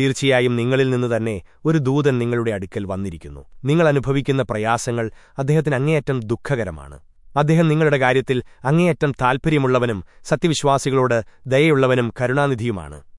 തീർച്ചയായും നിങ്ങളിൽ നിന്ന് തന്നെ ഒരു ദൂതൻ നിങ്ങളുടെ അടുക്കൽ വന്നിരിക്കുന്നു. നിങ്ങൾ അനുഭവിക്കുന്ന പ്രയാസങ്ങൾ അദ്ദേഹത്തിന് അങ്ങേയറ്റം ദുഃഖകരമാണ്. അദ്ദേഹം നിങ്ങളുടെ കാര്യത്തിൽ അങ്ങേയറ്റം താൽപ്പര്യമുള്ളവനും സത്യവിശ്വാസികളോട് ദയയുള്ളവനും കരുണാനിധിയുമാണ്.